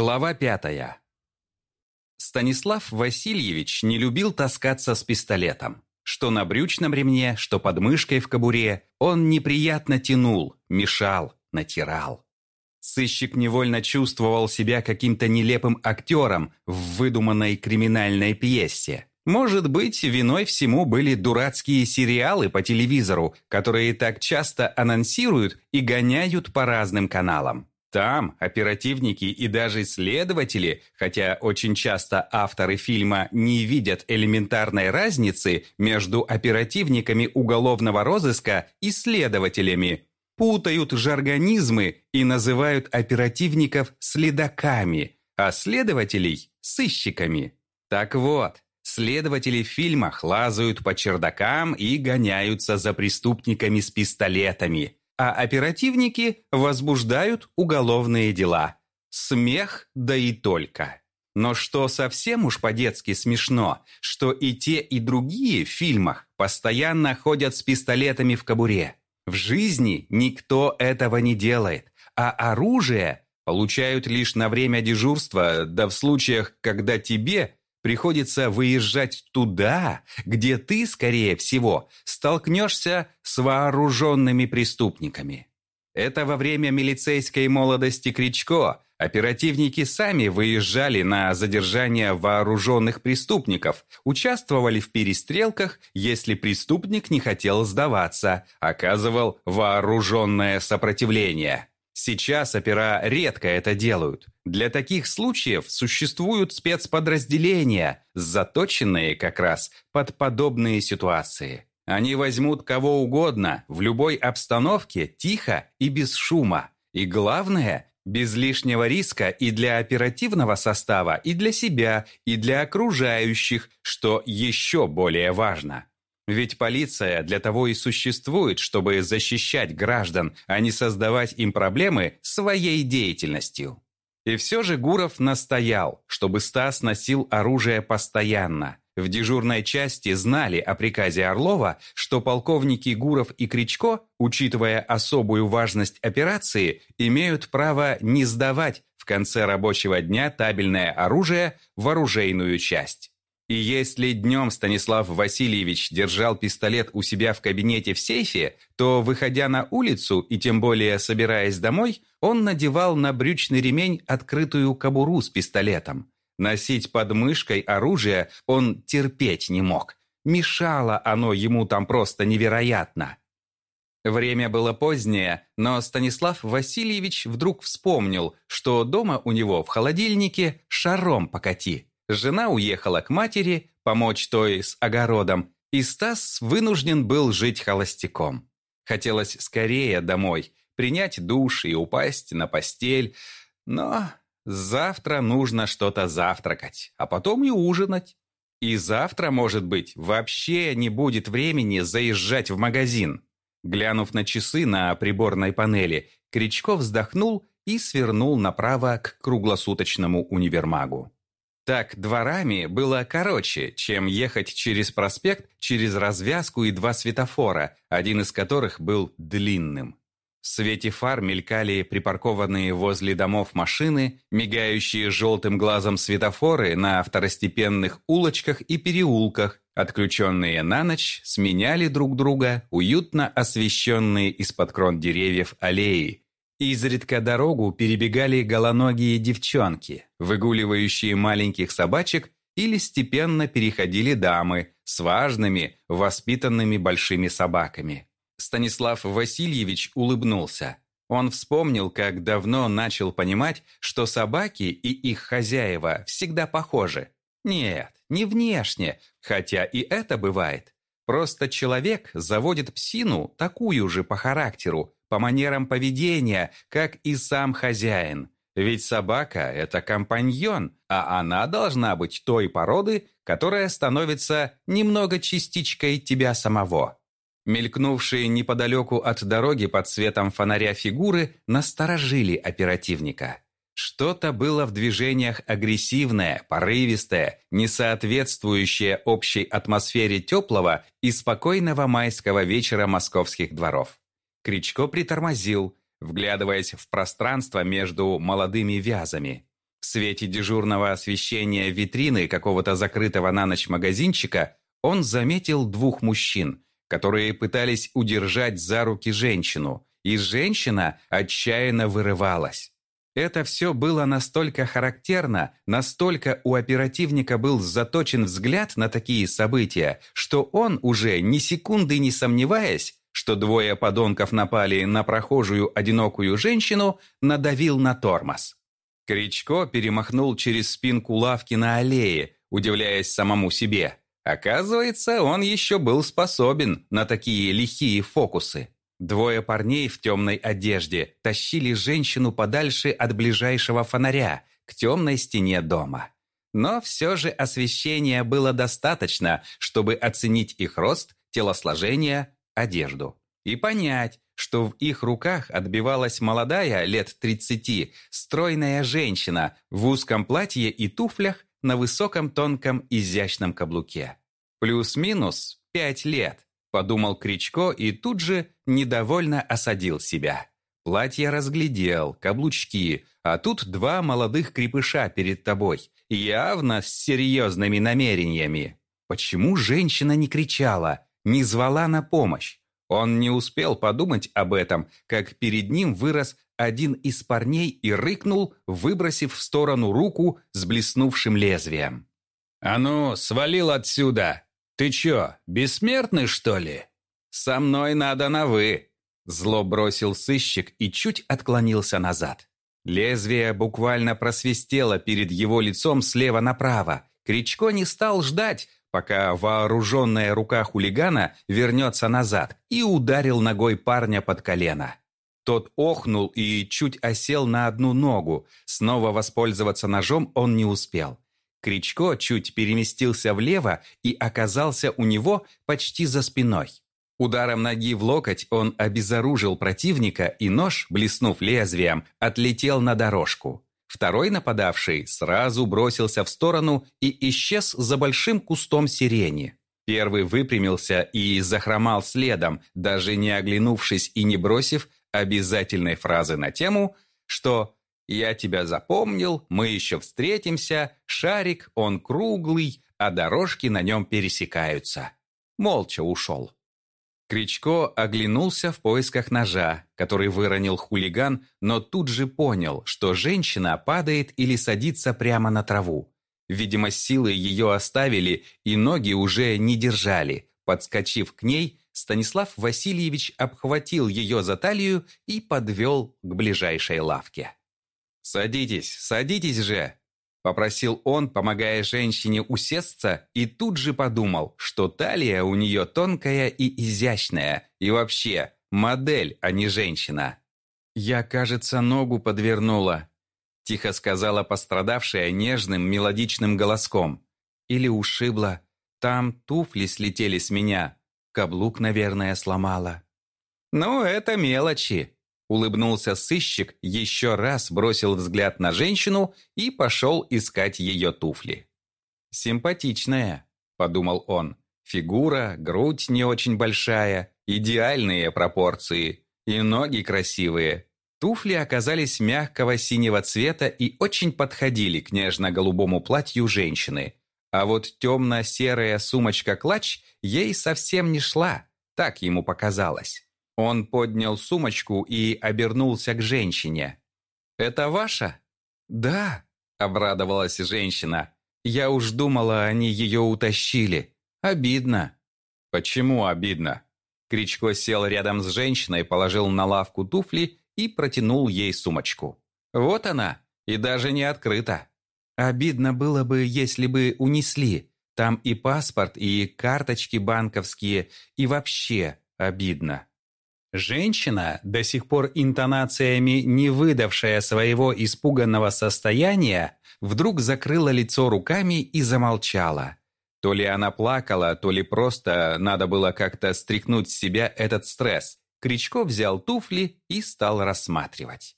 Глава пятая. Станислав Васильевич не любил таскаться с пистолетом. Что на брючном ремне, что под мышкой в кобуре, он неприятно тянул, мешал, натирал. Сыщик невольно чувствовал себя каким-то нелепым актером в выдуманной криминальной пьесе. Может быть, виной всему были дурацкие сериалы по телевизору, которые так часто анонсируют и гоняют по разным каналам. Там оперативники и даже следователи, хотя очень часто авторы фильма не видят элементарной разницы между оперативниками уголовного розыска и следователями, путают жаргонизмы и называют оперативников следаками, а следователей – сыщиками. Так вот, следователи в фильмах лазают по чердакам и гоняются за преступниками с пистолетами – а оперативники возбуждают уголовные дела. Смех, да и только. Но что совсем уж по-детски смешно, что и те, и другие в фильмах постоянно ходят с пистолетами в кобуре. В жизни никто этого не делает, а оружие получают лишь на время дежурства, да в случаях, когда тебе приходится выезжать туда, где ты, скорее всего, столкнешься с вооруженными преступниками. Это во время милицейской молодости Кричко оперативники сами выезжали на задержание вооруженных преступников, участвовали в перестрелках, если преступник не хотел сдаваться, оказывал вооруженное сопротивление. Сейчас опера редко это делают. Для таких случаев существуют спецподразделения, заточенные как раз под подобные ситуации. Они возьмут кого угодно, в любой обстановке, тихо и без шума. И главное, без лишнего риска и для оперативного состава, и для себя, и для окружающих, что еще более важно. Ведь полиция для того и существует, чтобы защищать граждан, а не создавать им проблемы своей деятельностью. И все же Гуров настоял, чтобы Стас носил оружие постоянно. В дежурной части знали о приказе Орлова, что полковники Гуров и Кричко, учитывая особую важность операции, имеют право не сдавать в конце рабочего дня табельное оружие в оружейную часть. И если днем Станислав Васильевич держал пистолет у себя в кабинете в сейфе, то, выходя на улицу и тем более собираясь домой, он надевал на брючный ремень открытую кобуру с пистолетом. Носить под мышкой оружие он терпеть не мог. Мешало оно ему там просто невероятно. Время было позднее, но Станислав Васильевич вдруг вспомнил, что дома у него в холодильнике шаром покати. Жена уехала к матери, помочь той с огородом, и Стас вынужден был жить холостяком. Хотелось скорее домой, принять душ и упасть на постель, но завтра нужно что-то завтракать, а потом и ужинать. И завтра, может быть, вообще не будет времени заезжать в магазин. Глянув на часы на приборной панели, Кричков вздохнул и свернул направо к круглосуточному универмагу. Так дворами было короче, чем ехать через проспект, через развязку и два светофора, один из которых был длинным. В свете фар мелькали припаркованные возле домов машины, мигающие желтым глазом светофоры на второстепенных улочках и переулках, отключенные на ночь, сменяли друг друга уютно освещенные из-под крон деревьев аллеи, Изредка дорогу перебегали голоногие девчонки, выгуливающие маленьких собачек или степенно переходили дамы с важными, воспитанными большими собаками. Станислав Васильевич улыбнулся. Он вспомнил, как давно начал понимать, что собаки и их хозяева всегда похожи. Нет, не внешне, хотя и это бывает. Просто человек заводит псину такую же по характеру, по манерам поведения, как и сам хозяин. Ведь собака – это компаньон, а она должна быть той породы, которая становится немного частичкой тебя самого. Мелькнувшие неподалеку от дороги под светом фонаря фигуры насторожили оперативника. Что-то было в движениях агрессивное, порывистое, не соответствующее общей атмосфере теплого и спокойного майского вечера московских дворов. Кричко притормозил, вглядываясь в пространство между молодыми вязами. В свете дежурного освещения витрины какого-то закрытого на ночь магазинчика он заметил двух мужчин, которые пытались удержать за руки женщину, и женщина отчаянно вырывалась. Это все было настолько характерно, настолько у оперативника был заточен взгляд на такие события, что он уже ни секунды не сомневаясь, что двое подонков напали на прохожую одинокую женщину, надавил на тормоз. Кричко перемахнул через спинку лавки на аллее, удивляясь самому себе. Оказывается, он еще был способен на такие лихие фокусы. Двое парней в темной одежде тащили женщину подальше от ближайшего фонаря, к темной стене дома. Но все же освещения было достаточно, чтобы оценить их рост, телосложение, одежду. И понять, что в их руках отбивалась молодая, лет 30, стройная женщина в узком платье и туфлях на высоком тонком изящном каблуке. Плюс-минус пять лет. Подумал Кричко и тут же недовольно осадил себя. Платье разглядел, каблучки, а тут два молодых крепыша перед тобой, явно с серьезными намерениями. Почему женщина не кричала, не звала на помощь? Он не успел подумать об этом, как перед ним вырос один из парней и рыкнул, выбросив в сторону руку с блеснувшим лезвием. «А ну, свалил отсюда! «Ты чё, бессмертный, что ли?» «Со мной надо на «вы», — зло бросил сыщик и чуть отклонился назад. Лезвие буквально просвистело перед его лицом слева направо. Кричко не стал ждать, пока вооруженная рука хулигана вернется назад, и ударил ногой парня под колено. Тот охнул и чуть осел на одну ногу. Снова воспользоваться ножом он не успел. Кричко чуть переместился влево и оказался у него почти за спиной. Ударом ноги в локоть он обезоружил противника, и нож, блеснув лезвием, отлетел на дорожку. Второй нападавший сразу бросился в сторону и исчез за большим кустом сирени. Первый выпрямился и захромал следом, даже не оглянувшись и не бросив обязательной фразы на тему, что я тебя запомнил, мы еще встретимся, шарик, он круглый, а дорожки на нем пересекаются. Молча ушел. Кричко оглянулся в поисках ножа, который выронил хулиган, но тут же понял, что женщина падает или садится прямо на траву. Видимо, силы ее оставили, и ноги уже не держали. Подскочив к ней, Станислав Васильевич обхватил ее за талию и подвел к ближайшей лавке. «Садитесь, садитесь же!» – попросил он, помогая женщине усесться, и тут же подумал, что талия у нее тонкая и изящная, и вообще модель, а не женщина. «Я, кажется, ногу подвернула», – тихо сказала пострадавшая нежным мелодичным голоском. «Или ушибла. Там туфли слетели с меня. Каблук, наверное, сломала». «Ну, это мелочи», Улыбнулся сыщик, еще раз бросил взгляд на женщину и пошел искать ее туфли. «Симпатичная», — подумал он. «Фигура, грудь не очень большая, идеальные пропорции, и ноги красивые». Туфли оказались мягкого синего цвета и очень подходили к нежно-голубому платью женщины. А вот темно-серая сумочка-клатч ей совсем не шла, так ему показалось. Он поднял сумочку и обернулся к женщине. «Это ваша?» «Да», — обрадовалась женщина. «Я уж думала, они ее утащили. Обидно». «Почему обидно?» Кричко сел рядом с женщиной, положил на лавку туфли и протянул ей сумочку. «Вот она, и даже не открыта». «Обидно было бы, если бы унесли. Там и паспорт, и карточки банковские, и вообще обидно». Женщина, до сих пор интонациями не выдавшая своего испуганного состояния, вдруг закрыла лицо руками и замолчала. То ли она плакала, то ли просто надо было как-то стряхнуть с себя этот стресс. Кричко взял туфли и стал рассматривать.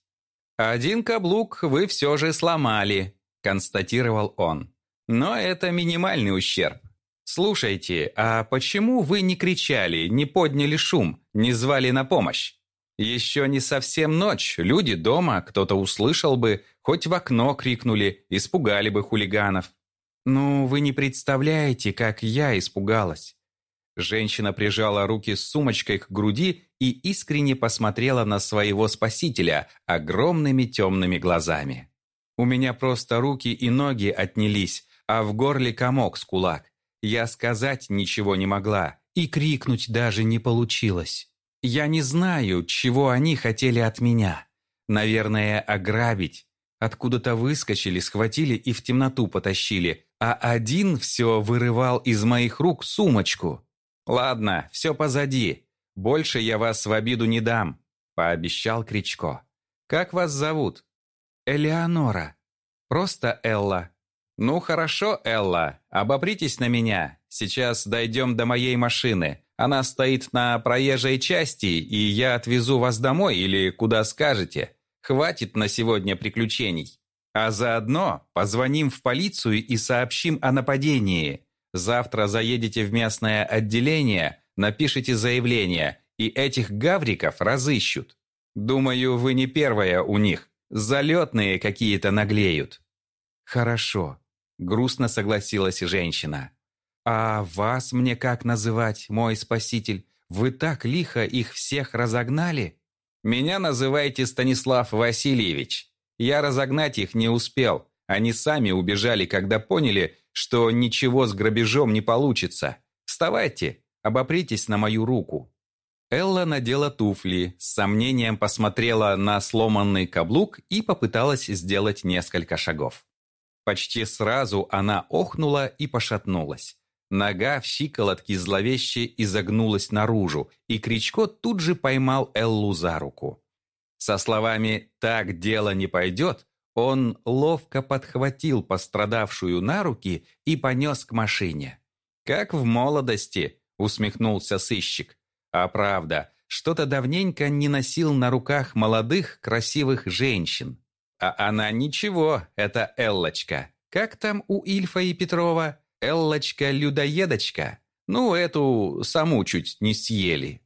«Один каблук вы все же сломали», – констатировал он. «Но это минимальный ущерб. «Слушайте, а почему вы не кричали, не подняли шум, не звали на помощь?» Еще не совсем ночь, люди дома, кто-то услышал бы, хоть в окно крикнули, испугали бы хулиганов. Ну, вы не представляете, как я испугалась. Женщина прижала руки с сумочкой к груди и искренне посмотрела на своего спасителя огромными темными глазами. У меня просто руки и ноги отнялись, а в горле комок с кулак. Я сказать ничего не могла, и крикнуть даже не получилось. Я не знаю, чего они хотели от меня. Наверное, ограбить. Откуда-то выскочили, схватили и в темноту потащили, а один все вырывал из моих рук сумочку. «Ладно, все позади. Больше я вас в обиду не дам», – пообещал Кричко. «Как вас зовут?» «Элеонора. Просто Элла». «Ну хорошо, Элла, обопритесь на меня. Сейчас дойдем до моей машины. Она стоит на проезжей части, и я отвезу вас домой или куда скажете. Хватит на сегодня приключений. А заодно позвоним в полицию и сообщим о нападении. Завтра заедете в местное отделение, напишите заявление, и этих гавриков разыщут. Думаю, вы не первая у них. Залетные какие-то наглеют». «Хорошо», — грустно согласилась женщина. «А вас мне как называть, мой спаситель? Вы так лихо их всех разогнали?» «Меня называйте Станислав Васильевич. Я разогнать их не успел. Они сами убежали, когда поняли, что ничего с грабежом не получится. Вставайте, обопритесь на мою руку». Элла надела туфли, с сомнением посмотрела на сломанный каблук и попыталась сделать несколько шагов. Почти сразу она охнула и пошатнулась. Нога в щиколотке зловеще изогнулась наружу, и Кричко тут же поймал Эллу за руку. Со словами «так дело не пойдет» он ловко подхватил пострадавшую на руки и понес к машине. «Как в молодости», — усмехнулся сыщик. «А правда, что-то давненько не носил на руках молодых красивых женщин. А она ничего, это Эллочка. Как там у Ильфа и Петрова?» Эллочка-людоедочка. Ну, эту саму чуть не съели.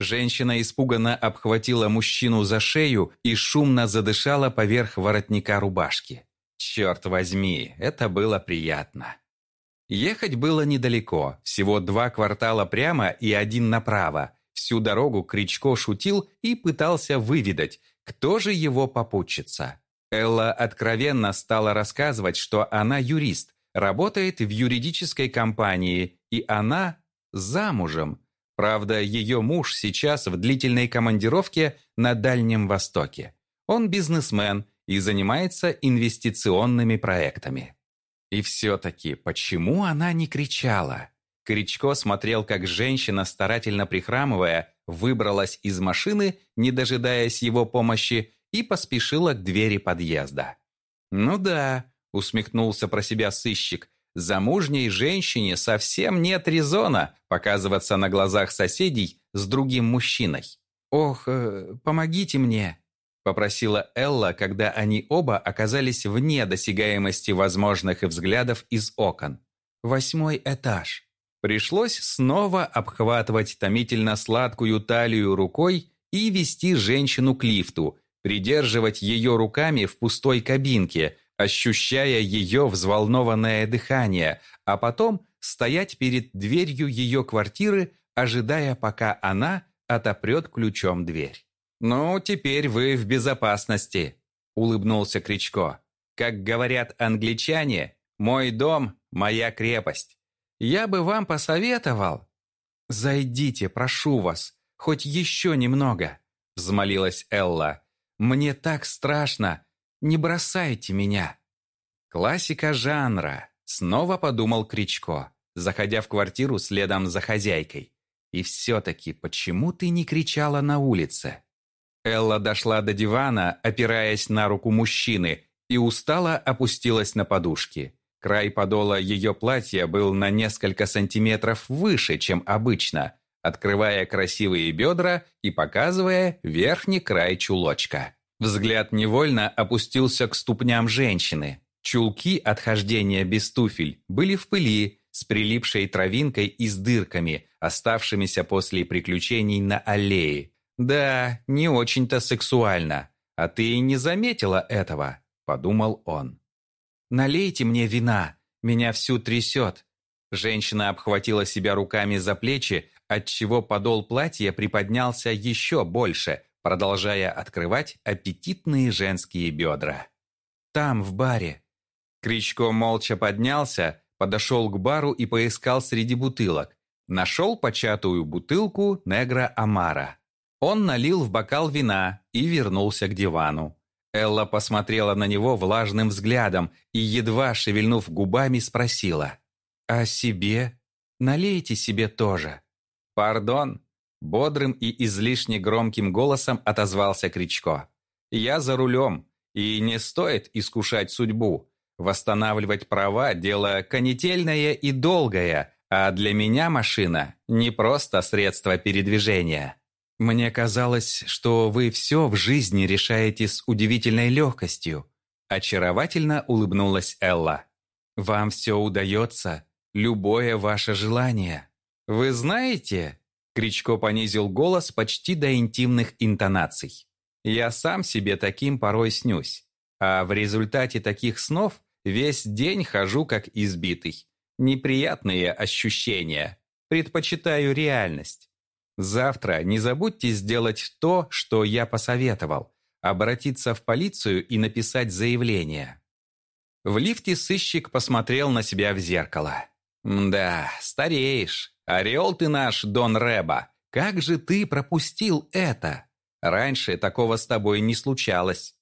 Женщина испуганно обхватила мужчину за шею и шумно задышала поверх воротника рубашки. Черт возьми, это было приятно. Ехать было недалеко, всего два квартала прямо и один направо. Всю дорогу Кричко шутил и пытался выведать, кто же его попутчица. Элла откровенно стала рассказывать, что она юрист, работает в юридической компании, и она замужем. Правда, ее муж сейчас в длительной командировке на Дальнем Востоке. Он бизнесмен и занимается инвестиционными проектами. И все-таки, почему она не кричала? Кричко смотрел, как женщина, старательно прихрамывая, выбралась из машины, не дожидаясь его помощи, и поспешила к двери подъезда. Ну да, усмехнулся про себя сыщик. Замужней женщине совсем нет резона показываться на глазах соседей с другим мужчиной. «Ох, э, помогите мне», – попросила Элла, когда они оба оказались вне досягаемости возможных взглядов из окон. «Восьмой этаж». Пришлось снова обхватывать томительно сладкую талию рукой и вести женщину к лифту, придерживать ее руками в пустой кабинке – ощущая ее взволнованное дыхание, а потом стоять перед дверью ее квартиры, ожидая, пока она отопрет ключом дверь. «Ну, теперь вы в безопасности», — улыбнулся Кричко. «Как говорят англичане, мой дом — моя крепость. Я бы вам посоветовал...» «Зайдите, прошу вас, хоть еще немного», — взмолилась Элла. «Мне так страшно, не бросайте меня!» «Классика жанра», — снова подумал Кричко, заходя в квартиру следом за хозяйкой. «И все-таки почему ты не кричала на улице?» Элла дошла до дивана, опираясь на руку мужчины, и устало опустилась на подушки. Край подола ее платья был на несколько сантиметров выше, чем обычно, открывая красивые бедра и показывая верхний край чулочка. Взгляд невольно опустился к ступням женщины. Чулки отхождения без туфель были в пыли, с прилипшей травинкой и с дырками, оставшимися после приключений на аллее. «Да, не очень-то сексуально, а ты и не заметила этого», — подумал он. «Налейте мне вина, меня всю трясет». Женщина обхватила себя руками за плечи, отчего подол платья приподнялся еще больше, продолжая открывать аппетитные женские бедра. «Там, в баре». Кричко молча поднялся, подошел к бару и поискал среди бутылок. Нашел початую бутылку Негра Амара. Он налил в бокал вина и вернулся к дивану. Элла посмотрела на него влажным взглядом и, едва шевельнув губами, спросила. «А себе? Налейте себе тоже». «Пардон», — бодрым и излишне громким голосом отозвался Кричко. «Я за рулем, и не стоит искушать судьбу. Восстанавливать права – дело конетельное и долгое, а для меня машина – не просто средство передвижения. Мне казалось, что вы все в жизни решаете с удивительной легкостью. Очаровательно улыбнулась Элла. Вам все удается, любое ваше желание. Вы знаете, Кричко понизил голос почти до интимных интонаций. Я сам себе таким порой снюсь. А в результате таких снов весь день хожу как избитый. Неприятные ощущения. Предпочитаю реальность. Завтра не забудьте сделать то, что я посоветовал. Обратиться в полицию и написать заявление. В лифте сыщик посмотрел на себя в зеркало. «Да, стареешь. Орел ты наш, Дон Рэба. Как же ты пропустил это? Раньше такого с тобой не случалось».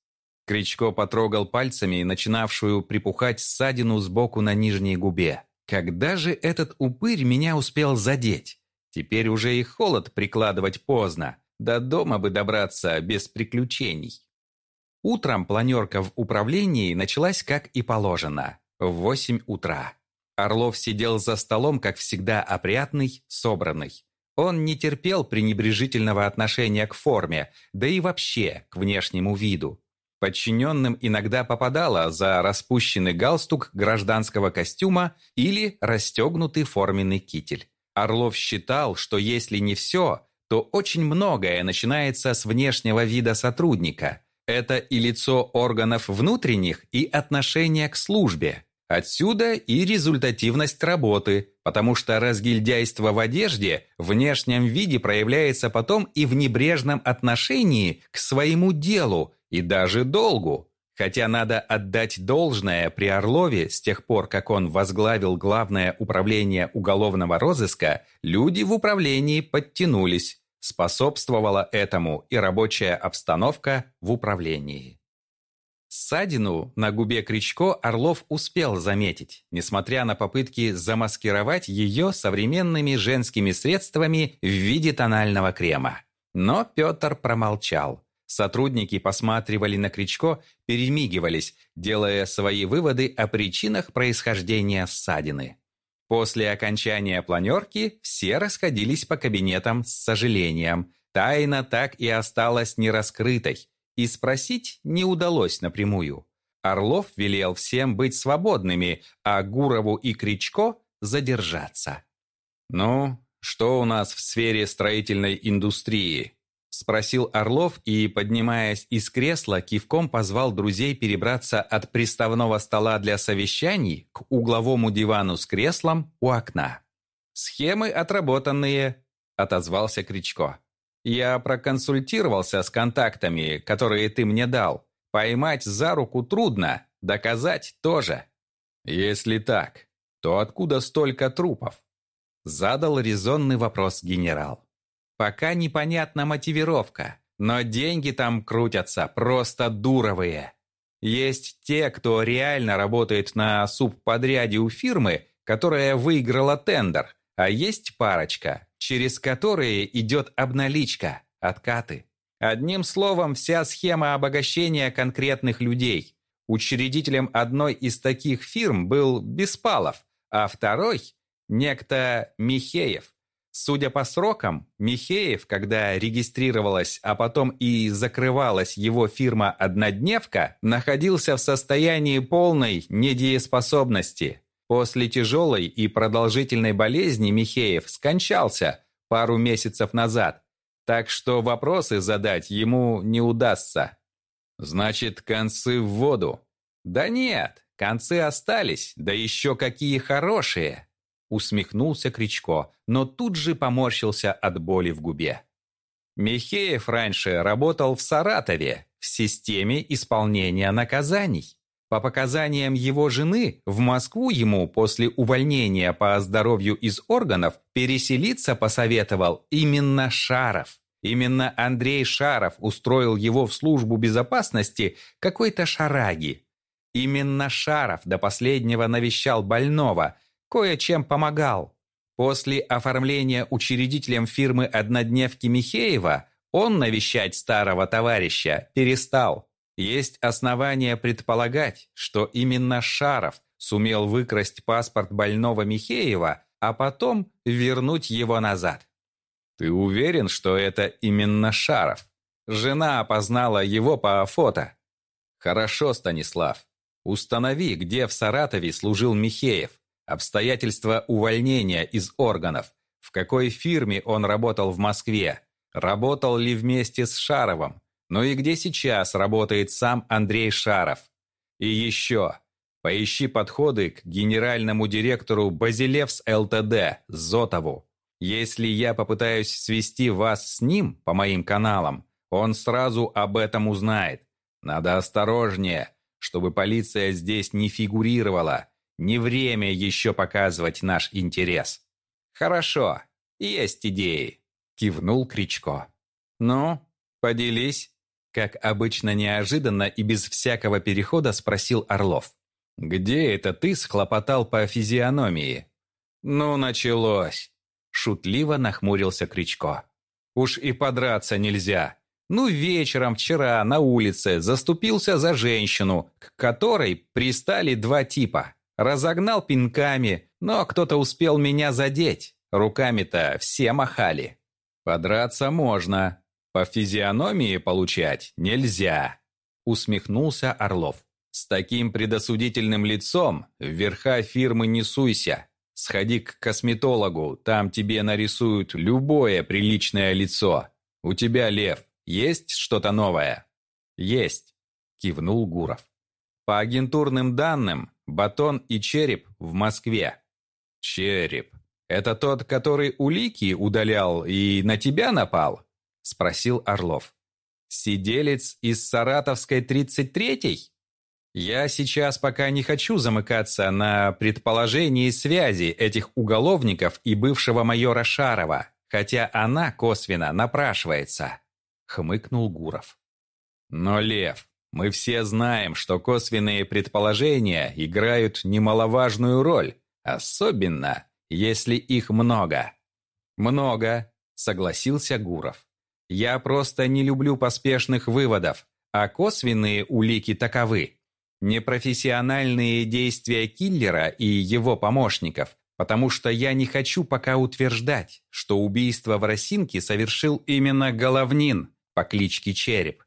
Кричко потрогал пальцами начинавшую припухать ссадину сбоку на нижней губе. «Когда же этот упырь меня успел задеть? Теперь уже и холод прикладывать поздно. До дома бы добраться без приключений». Утром планерка в управлении началась как и положено, в 8 утра. Орлов сидел за столом, как всегда, опрятный, собранный. Он не терпел пренебрежительного отношения к форме, да и вообще к внешнему виду. Подчиненным иногда попадало за распущенный галстук гражданского костюма или расстегнутый форменный китель. Орлов считал, что если не все, то очень многое начинается с внешнего вида сотрудника – это и лицо органов внутренних, и отношение к службе. Отсюда и результативность работы, потому что разгильдяйство в одежде в внешнем виде проявляется потом и в небрежном отношении к своему делу и даже долгу. Хотя надо отдать должное при Орлове, с тех пор, как он возглавил главное управление уголовного розыска, люди в управлении подтянулись, Способствовала этому и рабочая обстановка в управлении. Ссадину на губе Кричко Орлов успел заметить, несмотря на попытки замаскировать ее современными женскими средствами в виде тонального крема. Но Петр промолчал. Сотрудники посматривали на Кричко, перемигивались, делая свои выводы о причинах происхождения ссадины. После окончания планерки все расходились по кабинетам с сожалением. Тайна так и осталась нераскрытой, и спросить не удалось напрямую. Орлов велел всем быть свободными, а Гурову и Кричко задержаться. «Ну, что у нас в сфере строительной индустрии?» Спросил Орлов и, поднимаясь из кресла, кивком позвал друзей перебраться от приставного стола для совещаний к угловому дивану с креслом у окна. «Схемы отработанные», — отозвался Кричко. «Я проконсультировался с контактами, которые ты мне дал. Поймать за руку трудно, доказать тоже». «Если так, то откуда столько трупов?» Задал резонный вопрос генерал. Пока непонятна мотивировка, но деньги там крутятся просто дуровые. Есть те, кто реально работает на субподряде у фирмы, которая выиграла тендер, а есть парочка, через которые идет обналичка, откаты. Одним словом, вся схема обогащения конкретных людей. Учредителем одной из таких фирм был Беспалов, а второй – некто Михеев. Судя по срокам, Михеев, когда регистрировалась, а потом и закрывалась его фирма «Однодневка», находился в состоянии полной недееспособности. После тяжелой и продолжительной болезни Михеев скончался пару месяцев назад. Так что вопросы задать ему не удастся. Значит, концы в воду. Да нет, концы остались, да еще какие хорошие. Усмехнулся Кричко, но тут же поморщился от боли в губе. Михеев раньше работал в Саратове, в системе исполнения наказаний. По показаниям его жены, в Москву ему после увольнения по здоровью из органов переселиться посоветовал именно Шаров. Именно Андрей Шаров устроил его в службу безопасности какой-то шараги. Именно Шаров до последнего навещал больного, кое-чем помогал. После оформления учредителем фирмы «Однодневки» Михеева он навещать старого товарища перестал. Есть основания предполагать, что именно Шаров сумел выкрасть паспорт больного Михеева, а потом вернуть его назад. Ты уверен, что это именно Шаров? Жена опознала его по фото. Хорошо, Станислав. Установи, где в Саратове служил Михеев, обстоятельства увольнения из органов, в какой фирме он работал в Москве, работал ли вместе с Шаровым, ну и где сейчас работает сам Андрей Шаров. И еще, поищи подходы к генеральному директору Базилевс ЛТД Зотову. Если я попытаюсь свести вас с ним по моим каналам, он сразу об этом узнает. Надо осторожнее, чтобы полиция здесь не фигурировала. Не время еще показывать наш интерес. Хорошо, есть идеи, кивнул Кричко. Ну, поделись. Как обычно неожиданно и без всякого перехода спросил Орлов. «Где это ты схлопотал по физиономии?» «Ну, началось!» Шутливо нахмурился Кричко. «Уж и подраться нельзя. Ну, вечером вчера на улице заступился за женщину, к которой пристали два типа. Разогнал пинками, но кто-то успел меня задеть. Руками-то все махали. Подраться можно, по физиономии получать нельзя, усмехнулся Орлов. С таким предосудительным лицом в верха фирмы не суйся. Сходи к косметологу, там тебе нарисуют любое приличное лицо. У тебя, Лев, есть что-то новое? Есть, кивнул Гуров. По агентурным данным, Батон и Череп в Москве. Череп. Это тот, который улики удалял и на тебя напал? Спросил Орлов. Сиделец из Саратовской 33-й? Я сейчас пока не хочу замыкаться на предположении связи этих уголовников и бывшего майора Шарова, хотя она косвенно напрашивается, хмыкнул Гуров. Но, Лев, мы все знаем, что косвенные предположения играют немаловажную роль, особенно если их много. Много, согласился Гуров. Я просто не люблю поспешных выводов, а косвенные улики таковы. Непрофессиональные действия киллера и его помощников, потому что я не хочу пока утверждать, что убийство в Росинке совершил именно Головнин по кличке Череп.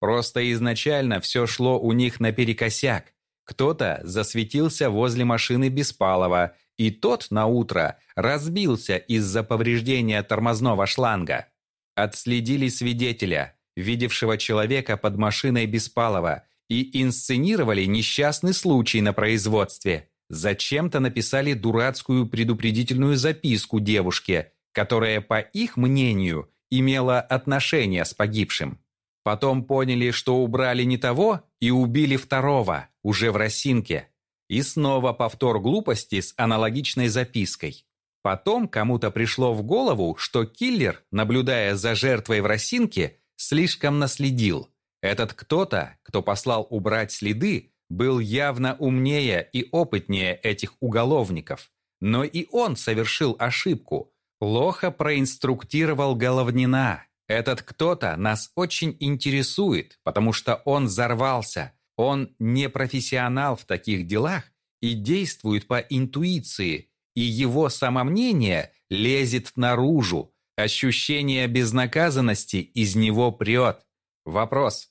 Просто изначально все шло у них наперекосяк. Кто-то засветился возле машины Беспалова, и тот на утро разбился из-за повреждения тормозного шланга. Отследили свидетеля, видевшего человека под машиной Беспалова, и инсценировали несчастный случай на производстве. Зачем-то написали дурацкую предупредительную записку девушке, которая, по их мнению, имела отношение с погибшим. Потом поняли, что убрали не того и убили второго, уже в Росинке. И снова повтор глупости с аналогичной запиской. Потом кому-то пришло в голову, что киллер, наблюдая за жертвой в Росинке, слишком наследил. Этот кто-то, кто послал убрать следы, был явно умнее и опытнее этих уголовников. Но и он совершил ошибку. Плохо проинструктировал Головнина, этот кто-то нас очень интересует, потому что он взорвался. Он не профессионал в таких делах и действует по интуиции, и его самомнение лезет наружу. Ощущение безнаказанности из него прет. Вопрос.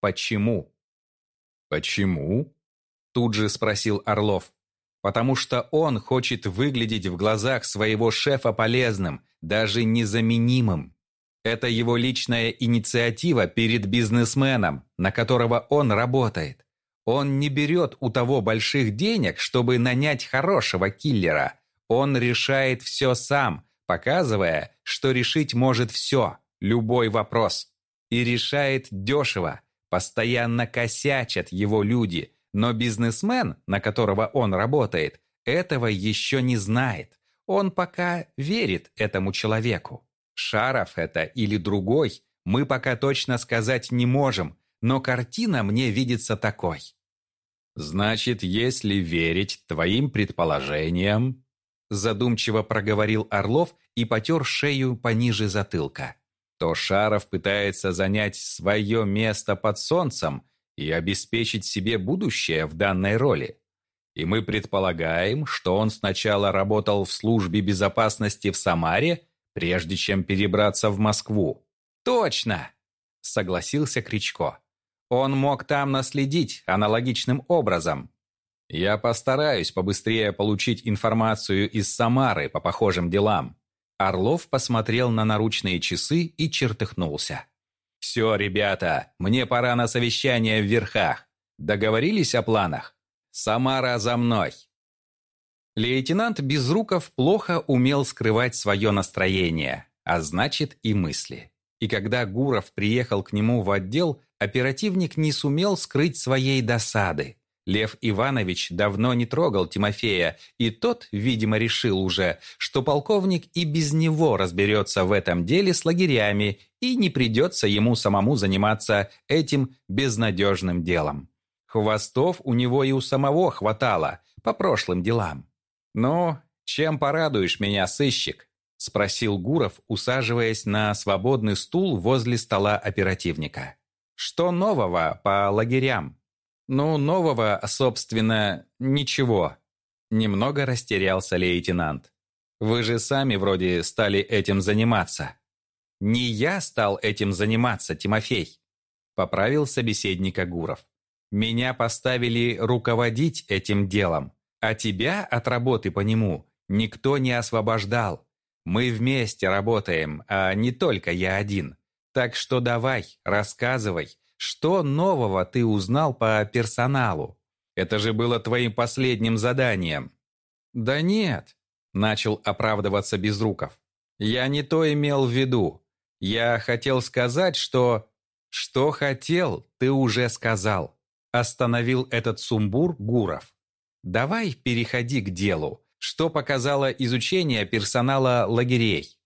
Почему? Почему? Тут же спросил Орлов. Потому что он хочет выглядеть в глазах своего шефа полезным, даже незаменимым. Это его личная инициатива перед бизнесменом, на которого он работает. Он не берет у того больших денег, чтобы нанять хорошего киллера. Он решает все сам, показывая, что решить может все, любой вопрос. И решает дешево. Постоянно косячат его люди, но бизнесмен, на которого он работает, этого еще не знает. Он пока верит этому человеку. Шаров это или другой, мы пока точно сказать не можем, но картина мне видится такой. «Значит, если верить твоим предположениям...» Задумчиво проговорил Орлов и потер шею пониже затылка. То Шаров пытается занять свое место под солнцем и обеспечить себе будущее в данной роли. И мы предполагаем, что он сначала работал в службе безопасности в Самаре, прежде чем перебраться в Москву. «Точно!» – согласился Кричко. «Он мог там наследить аналогичным образом. Я постараюсь побыстрее получить информацию из Самары по похожим делам». Орлов посмотрел на наручные часы и чертыхнулся. «Все, ребята, мне пора на совещание в верхах. Договорились о планах? Самара за мной!» Лейтенант Безруков плохо умел скрывать свое настроение, а значит и мысли. И когда Гуров приехал к нему в отдел, оперативник не сумел скрыть своей досады. Лев Иванович давно не трогал Тимофея, и тот, видимо, решил уже, что полковник и без него разберется в этом деле с лагерями, и не придется ему самому заниматься этим безнадежным делом. Хвостов у него и у самого хватало по прошлым делам. «Ну, чем порадуешь меня, сыщик?» – спросил Гуров, усаживаясь на свободный стул возле стола оперативника. «Что нового по лагерям?» «Ну, нового, собственно, ничего». Немного растерялся лейтенант. «Вы же сами вроде стали этим заниматься». «Не я стал этим заниматься, Тимофей», – поправил собеседника Гуров. «Меня поставили руководить этим делом. А тебя от работы по нему никто не освобождал. Мы вместе работаем, а не только я один. Так что давай, рассказывай, что нового ты узнал по персоналу? Это же было твоим последним заданием. Да нет, начал оправдываться Безруков. Я не то имел в виду. Я хотел сказать, что... Что хотел, ты уже сказал. Остановил этот сумбур Гуров. Давай переходи к делу. Что показало изучение персонала лагерей?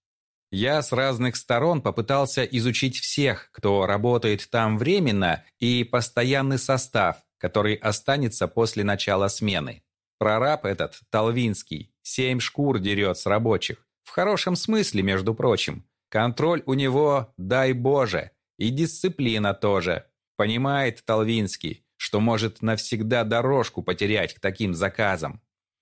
Я с разных сторон попытался изучить всех, кто работает там временно, и постоянный состав, который останется после начала смены. Прораб этот, Толвинский, семь шкур дерет с рабочих. В хорошем смысле, между прочим. Контроль у него, дай Боже, и дисциплина тоже. Понимает Толвинский, что может навсегда дорожку потерять к таким заказам.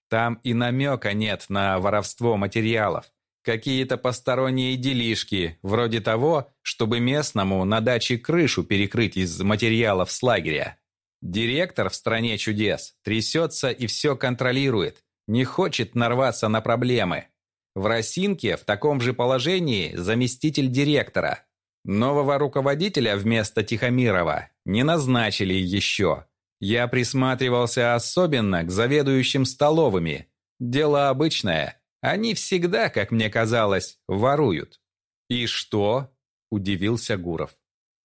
Там и намека нет на воровство материалов. Какие-то посторонние делишки, вроде того, чтобы местному на даче крышу перекрыть из материалов с лагеря. Директор в «Стране чудес» трясется и все контролирует, не хочет нарваться на проблемы. В Росинке в таком же положении заместитель директора. Нового руководителя вместо Тихомирова не назначили еще. Я присматривался особенно к заведующим столовыми. Дело обычное. Они всегда, как мне казалось, воруют. «И что?» – удивился Гуров.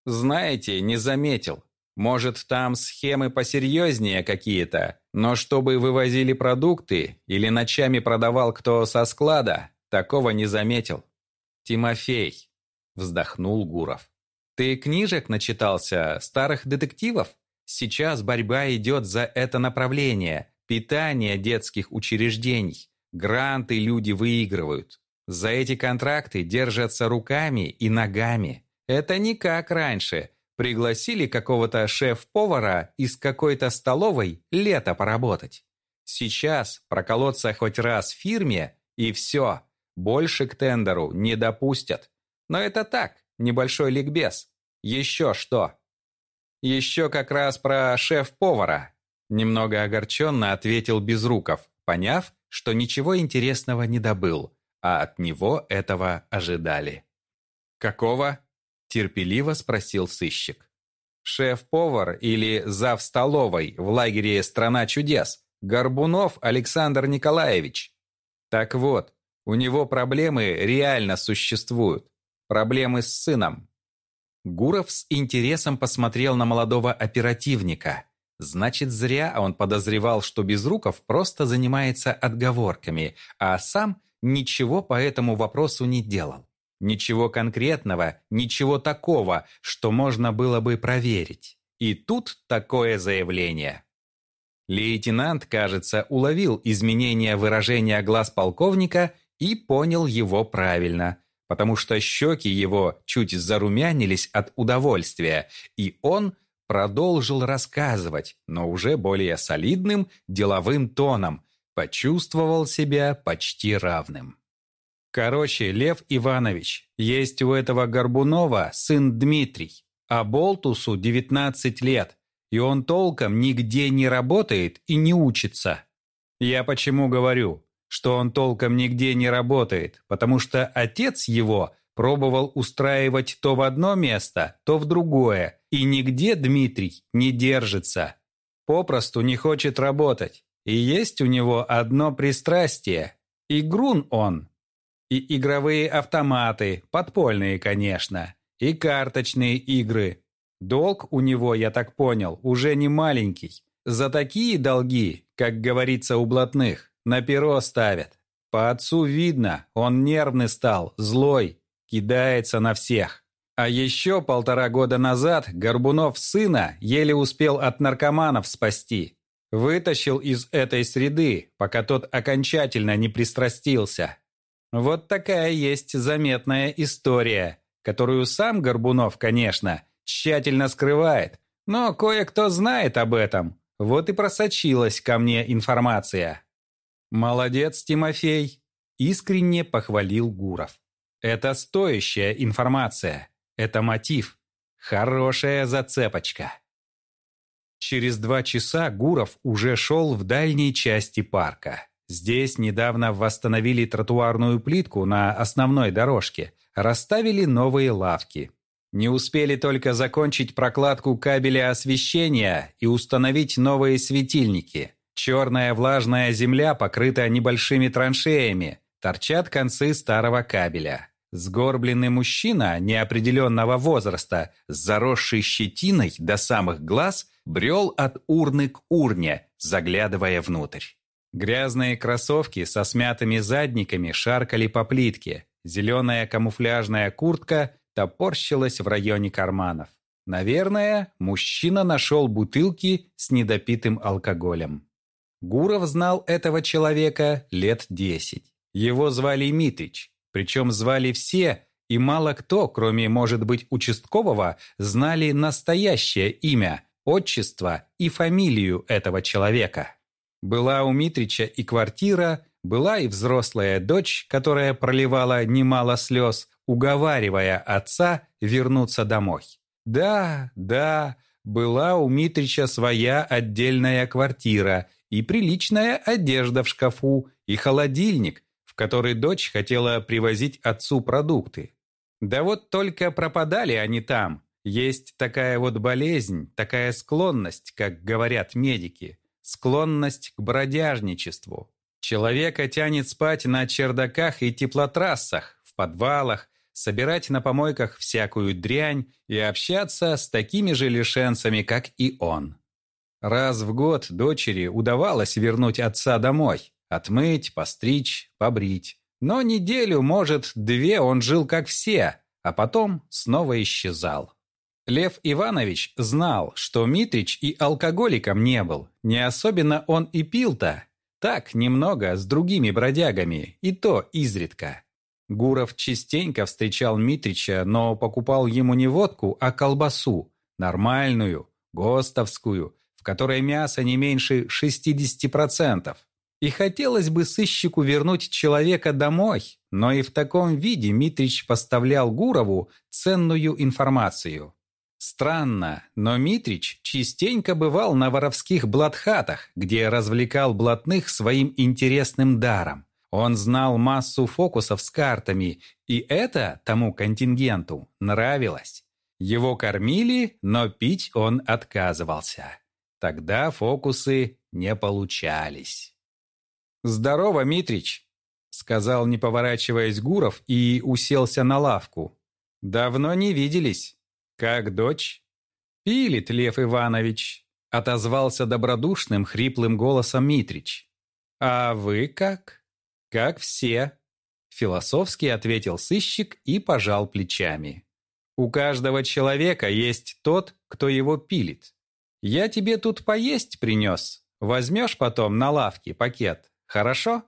«Знаете, не заметил. Может, там схемы посерьезнее какие-то, но чтобы вывозили продукты или ночами продавал кто со склада, такого не заметил. Тимофей, вздохнул Гуров. Ты книжек начитался, старых детективов? Сейчас борьба идет за это направление, питание детских учреждений. Гранты люди выигрывают. За эти контракты держатся руками и ногами. Это не как раньше. Пригласили какого-то шеф-повара из какой-то столовой лето поработать. Сейчас проколоться хоть раз в фирме и все. Больше к тендеру не допустят. Но это так, небольшой ликбез. Еще что? Еще как раз про шеф-повара. Немного огорченно ответил Безруков, поняв, что ничего интересного не добыл, а от него этого ожидали. «Какого?» – терпеливо спросил сыщик. «Шеф-повар или зав столовой в лагере «Страна чудес» Горбунов Александр Николаевич. Так вот, у него проблемы реально существуют. Проблемы с сыном». Гуров с интересом посмотрел на молодого оперативника. Значит, зря он подозревал, что Безруков просто занимается отговорками, а сам ничего по этому вопросу не делал. Ничего конкретного, ничего такого, что можно было бы проверить. И тут такое заявление. Лейтенант, кажется, уловил изменение выражения глаз полковника и понял его правильно, потому что щеки его чуть зарумянились от удовольствия, и он продолжил рассказывать, но уже более солидным деловым тоном, почувствовал себя почти равным. Короче, Лев Иванович, есть у этого Горбунова сын Дмитрий, а Болтусу 19 лет, и он толком нигде не работает и не учится. Я почему говорю, что он толком нигде не работает, потому что отец его пробовал устраивать то в одно место, то в другое, и нигде Дмитрий не держится. Попросту не хочет работать. И есть у него одно пристрастие. Игрун он, и игровые автоматы, подпольные, конечно, и карточные игры. Долг у него, я так понял, уже не маленький. За такие долги, как говорится у блатных, на перо ставят. По отцу видно, он нервный стал, злой, кидается на всех. А еще полтора года назад Горбунов сына еле успел от наркоманов спасти. Вытащил из этой среды, пока тот окончательно не пристрастился. Вот такая есть заметная история, которую сам Горбунов, конечно, тщательно скрывает, но кое-кто знает об этом. Вот и просочилась ко мне информация. «Молодец, Тимофей!» – искренне похвалил Гуров. «Это стоящая информация. Это мотив. Хорошая зацепочка». Через два часа Гуров уже шел в дальней части парка. Здесь недавно восстановили тротуарную плитку на основной дорожке, расставили новые лавки. Не успели только закончить прокладку кабеля освещения и установить новые светильники. Черная влажная земля покрыта небольшими траншеями, торчат концы старого кабеля. Сгорбленный мужчина неопределенного возраста, с заросшей щетиной до самых глаз, брел от урны к урне, заглядывая внутрь. Грязные кроссовки со смятыми задниками шаркали по плитке. Зеленая камуфляжная куртка топорщилась в районе карманов. Наверное, мужчина нашел бутылки с недопитым алкоголем. Гуров знал этого человека лет десять. Его звали Митрич, причем звали все, и мало кто, кроме, может быть, участкового, знали настоящее имя, отчество и фамилию этого человека. Была у Митрича и квартира, была и взрослая дочь, которая проливала немало слез, уговаривая отца вернуться домой. Да, да, была у Митрича своя отдельная квартира и приличная одежда в шкафу, и холодильник, в который дочь хотела привозить отцу продукты. Да вот только пропадали они там. Есть такая вот болезнь, такая склонность, как говорят медики – склонность к бродяжничеству. Человека тянет спать на чердаках и теплотрассах, в подвалах, собирать на помойках всякую дрянь и общаться с такими же лишенцами, как и он. Раз в год дочери удавалось вернуть отца домой, отмыть, постричь, побрить. Но неделю, может, две он жил как все, а потом снова исчезал. Лев Иванович знал, что Митрич и алкоголиком не был. Не особенно он и пил-то. Так, немного, с другими бродягами, и то изредка. Гуров частенько встречал Митрича, но покупал ему не водку, а колбасу. Нормальную, ГОСТовскую, которой мясо не меньше 60%. И хотелось бы сыщику вернуть человека домой, но и в таком виде Митрич поставлял Гурову ценную информацию. Странно, но Митрич частенько бывал на воровских блатхатах, где развлекал блатных своим интересным даром. Он знал массу фокусов с картами, и это тому контингенту нравилось. Его кормили, но пить он отказывался. Тогда фокусы не получались. «Здорово, Митрич!» — сказал, не поворачиваясь Гуров, и уселся на лавку. «Давно не виделись. Как дочь?» «Пилит, Лев Иванович», — отозвался добродушным, хриплым голосом Митрич. «А вы как?» «Как все», — философски ответил сыщик и пожал плечами. «У каждого человека есть тот, кто его пилит. Я тебе тут поесть принес. Возьмешь потом на лавке пакет, хорошо?»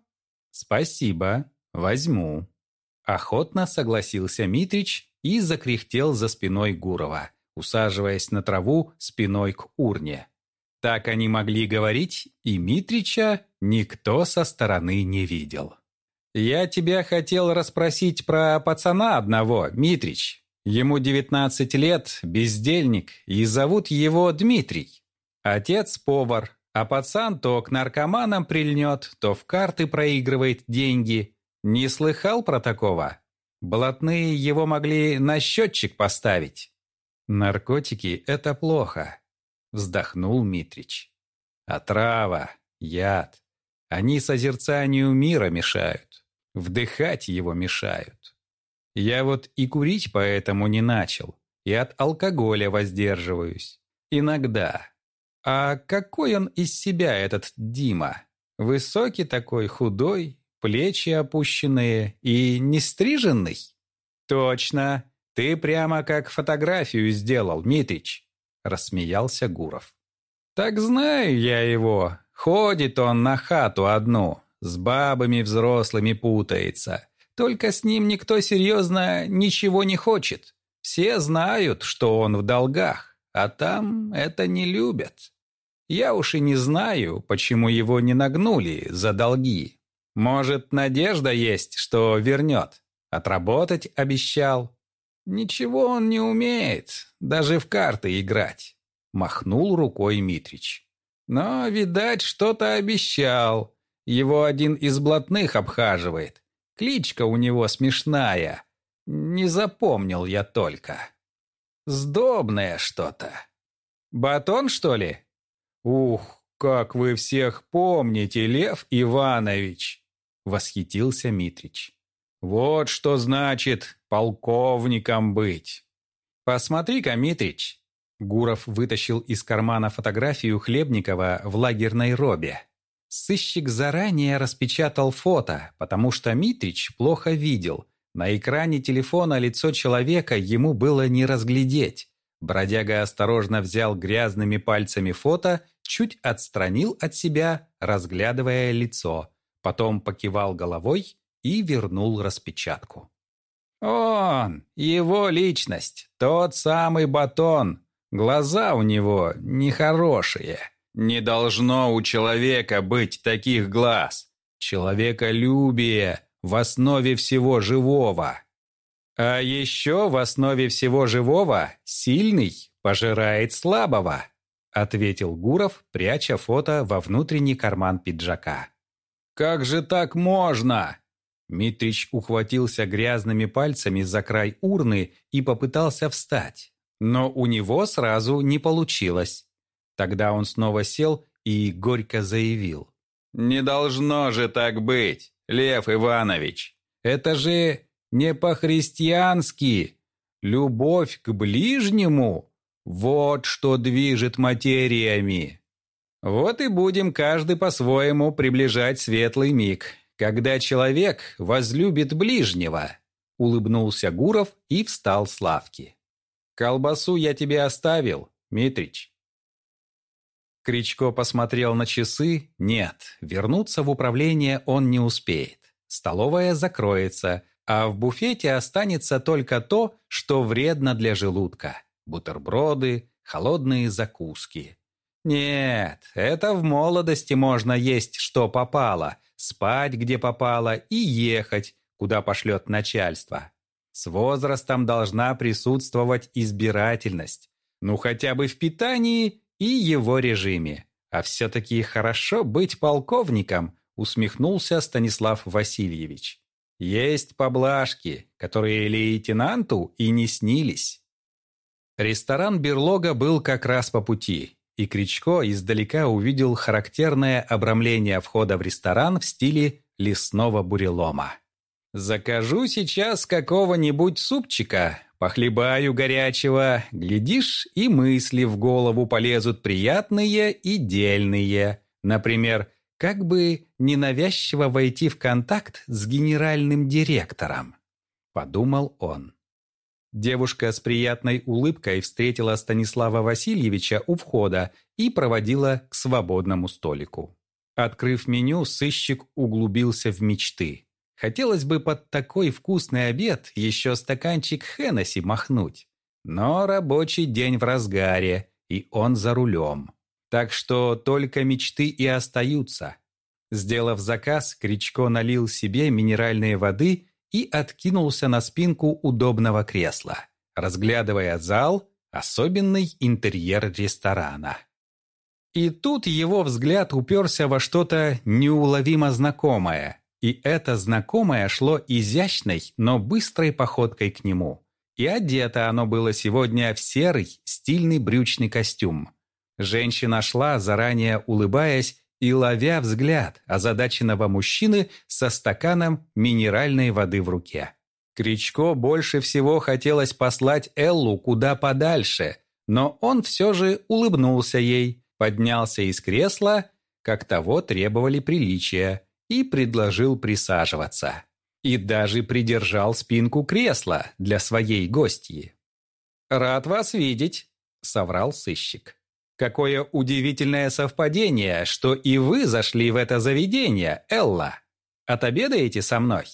«Спасибо, возьму». Охотно согласился Митрич и закряхтел за спиной Гурова, усаживаясь на траву спиной к урне. Так они могли говорить, и Митрича никто со стороны не видел. «Я тебя хотел расспросить про пацана одного, Митрич. Ему 19 лет, бездельник, и зовут его Дмитрий. Отец повар, а пацан то к наркоманам прильнет, то в карты проигрывает деньги. Не слыхал про такого? Блатные его могли на счетчик поставить». «Наркотики — это плохо», вздохнул Митрич. Отрава, яд. Они созерцанию мира мешают, вдыхать его мешают. Я вот и курить поэтому не начал, и от алкоголя воздерживаюсь. Иногда. А какой он из себя, этот Дима? Высокий такой, худой, плечи опущенные и не стриженный? Точно, ты прямо как фотографию сделал, Митрич. — рассмеялся Гуров. «Так знаю я его. Ходит он на хату одну, с бабами взрослыми путается. Только с ним никто серьезно ничего не хочет. Все знают, что он в долгах, а там это не любят. Я уж и не знаю, почему его не нагнули за долги. Может, надежда есть, что вернет. Отработать обещал. «Ничего он не умеет, даже в карты играть», — махнул рукой Митрич. «Но, видать, что-то обещал. Его один из блатных обхаживает. Кличка у него смешная. Не запомнил я только. Сдобное что-то. Батон, что ли? Ух, как вы всех помните, Лев Иванович!» — восхитился Митрич. Вот что значит полковником быть. Посмотри-ка, Митрич. Гуров вытащил из кармана фотографию Хлебникова в лагерной робе. Сыщик заранее распечатал фото, потому что Митрич плохо видел. На экране телефона лицо человека ему было не разглядеть. Бродяга осторожно взял грязными пальцами фото, чуть отстранил от себя, разглядывая лицо. Потом покивал головой и вернул распечатку. «Он, его личность, тот самый батон. Глаза у него нехорошие. Не должно у человека быть таких глаз. Человеколюбие в основе всего живого. А еще в основе всего живого сильный пожирает слабого», ответил Гуров, пряча фото во внутренний карман пиджака. «Как же так можно?» Митрич ухватился грязными пальцами за край урны и попытался встать. Но у него сразу не получилось. Тогда он снова сел и горько заявил. «Не должно же так быть, Лев Иванович! Это же не по-христиански! Любовь к ближнему – вот что движет материями!» Вот и будем каждый по-своему приближать светлый миг, когда человек возлюбит ближнего», — улыбнулся Гуров и встал с лавки. «Колбасу я тебе оставил, Митрич». Кричко посмотрел на часы. Нет, вернуться в управление он не успеет. Столовая закроется, а в буфете останется только то, что вредно для желудка. Бутерброды, холодные закуски. Нет, это в молодости можно есть, что попало, спать, где попало, и ехать, куда пошлет начальство. С возрастом должна присутствовать избирательность. Ну, хотя бы в питании и его режиме. А все-таки хорошо быть полковником, усмехнулся Станислав Васильевич. Есть поблажки, которые лейтенанту и не снились. Ресторан «Берлога» был как раз по пути, и Кричко издалека увидел характерное обрамление входа в ресторан в стиле лесного бурелома. «Закажу сейчас какого-нибудь супчика, похлебаю горячего, глядишь, и мысли в голову полезут приятные и дельные. Например, как бы ненавязчиво войти в контакт с генеральным директором?» Подумал он. Девушка с приятной улыбкой встретила Станислава Васильевича у входа и проводила к свободному столику. Открыв меню, сыщик углубился в мечты. Хотелось бы под такой вкусный обед еще стаканчик Хеннесси махнуть. Но рабочий день в разгаре, и он за рулем. Так что только мечты и остаются. Сделав заказ, Кричко налил себе минеральные воды и откинулся на спинку удобного кресла, разглядывая зал, особенный интерьер ресторана. И тут его взгляд уперся во что-то неуловимо знакомое, и это знакомое шло изящной, но быстрой походкой к нему. И одето оно было сегодня в серый, стильный брючный костюм. Женщина шла, заранее улыбаясь и ловя взгляд озадаченного мужчины со стаканом минеральной воды в руке. Кричко больше всего хотелось послать Эллу куда подальше, но он все же улыбнулся ей, поднялся из кресла, как того требовали приличия, и предложил присаживаться. И даже придержал спинку кресла для своей гостьи. «Рад вас видеть», — соврал сыщик. Какое удивительное совпадение, что и вы зашли в это заведение, Элла. Отобедаете со мной?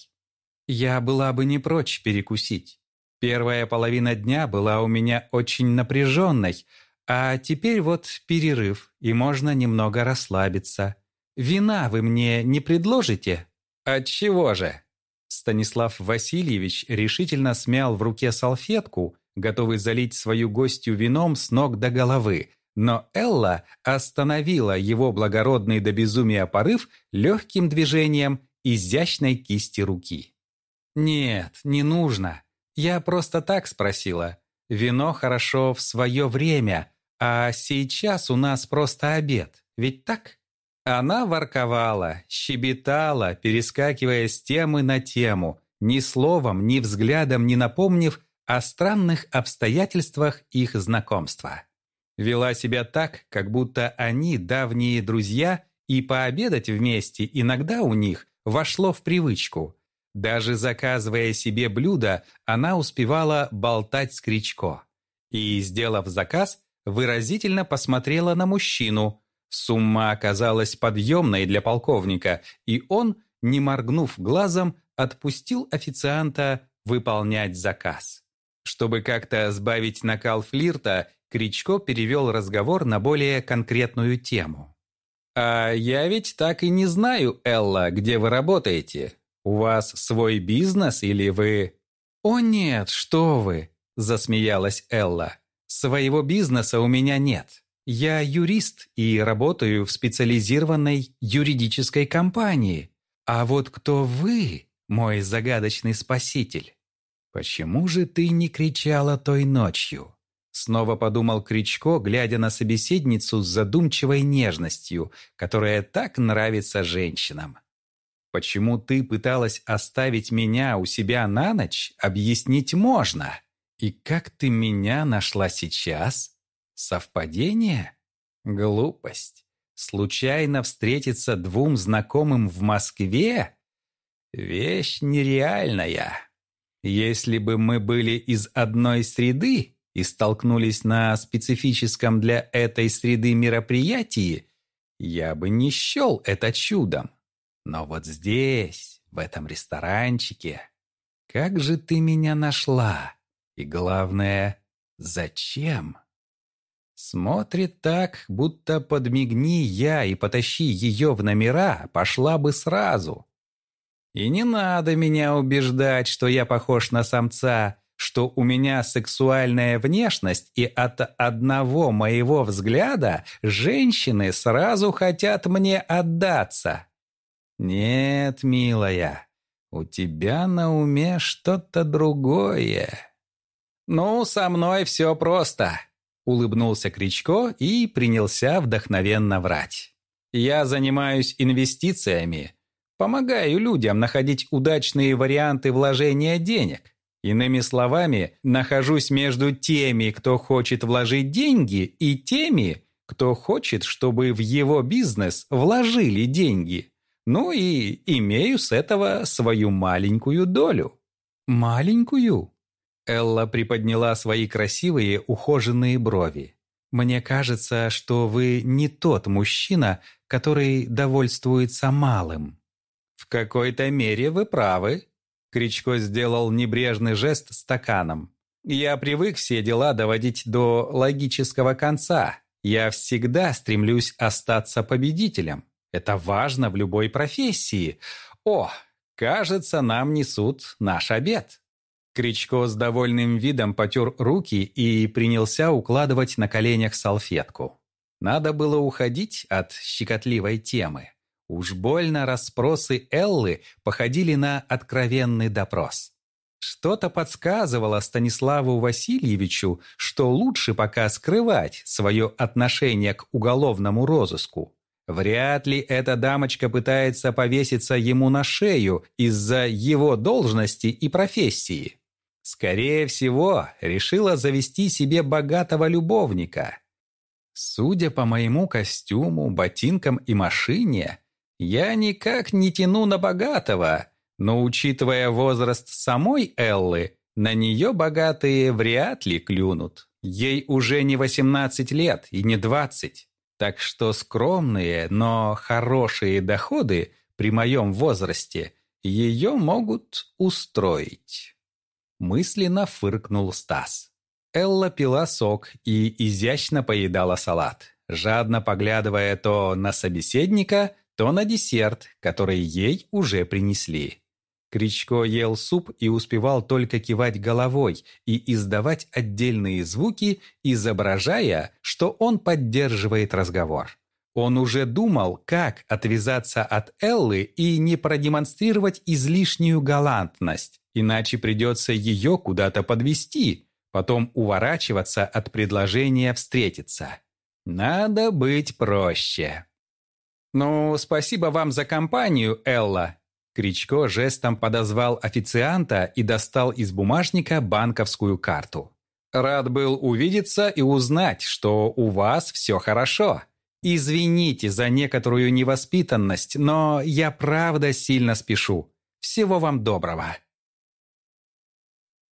Я была бы не прочь перекусить. Первая половина дня была у меня очень напряженной, а теперь вот перерыв, и можно немного расслабиться. Вина вы мне не предложите? Отчего же? Станислав Васильевич решительно смял в руке салфетку, готовый залить свою гостью вином с ног до головы, но Элла остановила его благородный до безумия порыв легким движением изящной кисти руки. «Нет, не нужно. Я просто так спросила. Вино хорошо в свое время, а сейчас у нас просто обед, ведь так?» Она ворковала, щебетала, перескакивая с темы на тему, ни словом, ни взглядом не напомнив о странных обстоятельствах их знакомства. Вела себя так, как будто они давние друзья, и пообедать вместе иногда у них вошло в привычку. Даже заказывая себе блюдо, она успевала болтать с Кричко. И, сделав заказ, выразительно посмотрела на мужчину. Сумма оказалась подъемной для полковника, и он, не моргнув глазом, отпустил официанта выполнять заказ. Чтобы как-то сбавить накал флирта, Кричко перевел разговор на более конкретную тему. «А я ведь так и не знаю, Элла, где вы работаете. У вас свой бизнес или вы...» «О нет, что вы!» – засмеялась Элла. «Своего бизнеса у меня нет. Я юрист и работаю в специализированной юридической компании. А вот кто вы, мой загадочный спаситель? Почему же ты не кричала той ночью?» Снова подумал Кричко, глядя на собеседницу с задумчивой нежностью, которая так нравится женщинам. «Почему ты пыталась оставить меня у себя на ночь, объяснить можно. И как ты меня нашла сейчас? Совпадение? Глупость. Случайно встретиться двум знакомым в Москве? Вещь нереальная. Если бы мы были из одной среды, и столкнулись на специфическом для этой среды мероприятии, я бы не счел это чудом. Но вот здесь, в этом ресторанчике, как же ты меня нашла? И главное, зачем? Смотрит так, будто подмигни я и потащи ее в номера, пошла бы сразу. И не надо меня убеждать, что я похож на самца, что у меня сексуальная внешность, и от одного моего взгляда женщины сразу хотят мне отдаться. Нет, милая, у тебя на уме что-то другое. Ну, со мной все просто. Улыбнулся Кричко и принялся вдохновенно врать. Я занимаюсь инвестициями, помогаю людям находить удачные варианты вложения денег. Иными словами, нахожусь между теми, кто хочет вложить деньги, и теми, кто хочет, чтобы в его бизнес вложили деньги. Ну и имею с этого свою маленькую долю. Маленькую? Элла приподняла свои красивые ухоженные брови. «Мне кажется, что вы не тот мужчина, который довольствуется малым». «В какой-то мере вы правы», — Кричко сделал небрежный жест стаканом. «Я привык все дела доводить до логического конца. Я всегда стремлюсь остаться победителем. Это важно в любой профессии. О, кажется, нам несут наш обед». Кричко с довольным видом потер руки и принялся укладывать на коленях салфетку. Надо было уходить от щекотливой темы. Уж больно расспросы Эллы походили на откровенный допрос. Что-то подсказывало Станиславу Васильевичу, что лучше пока скрывать свое отношение к уголовному розыску. Вряд ли эта дамочка пытается повеситься ему на шею из-за его должности и профессии. Скорее всего, решила завести себе богатого любовника. Судя по моему костюму, ботинкам и машине, я никак не тяну на богатого, но учитывая возраст самой Эллы, на нее богатые вряд ли клюнут. Ей уже не 18 лет и не 20. Так что скромные, но хорошие доходы при моем возрасте ее могут устроить. Мысленно фыркнул Стас. Элла пила сок и изящно поедала салат, жадно поглядывая то на собеседника, то на десерт, который ей уже принесли. Кричко ел суп и успевал только кивать головой и издавать отдельные звуки, изображая, что он поддерживает разговор. Он уже думал, как отвязаться от Эллы и не продемонстрировать излишнюю галантность, иначе придется ее куда-то подвести, потом уворачиваться от предложения встретиться. Надо быть проще. «Ну, спасибо вам за компанию, Элла!» Кричко жестом подозвал официанта и достал из бумажника банковскую карту. «Рад был увидеться и узнать, что у вас все хорошо. Извините за некоторую невоспитанность, но я правда сильно спешу. Всего вам доброго!»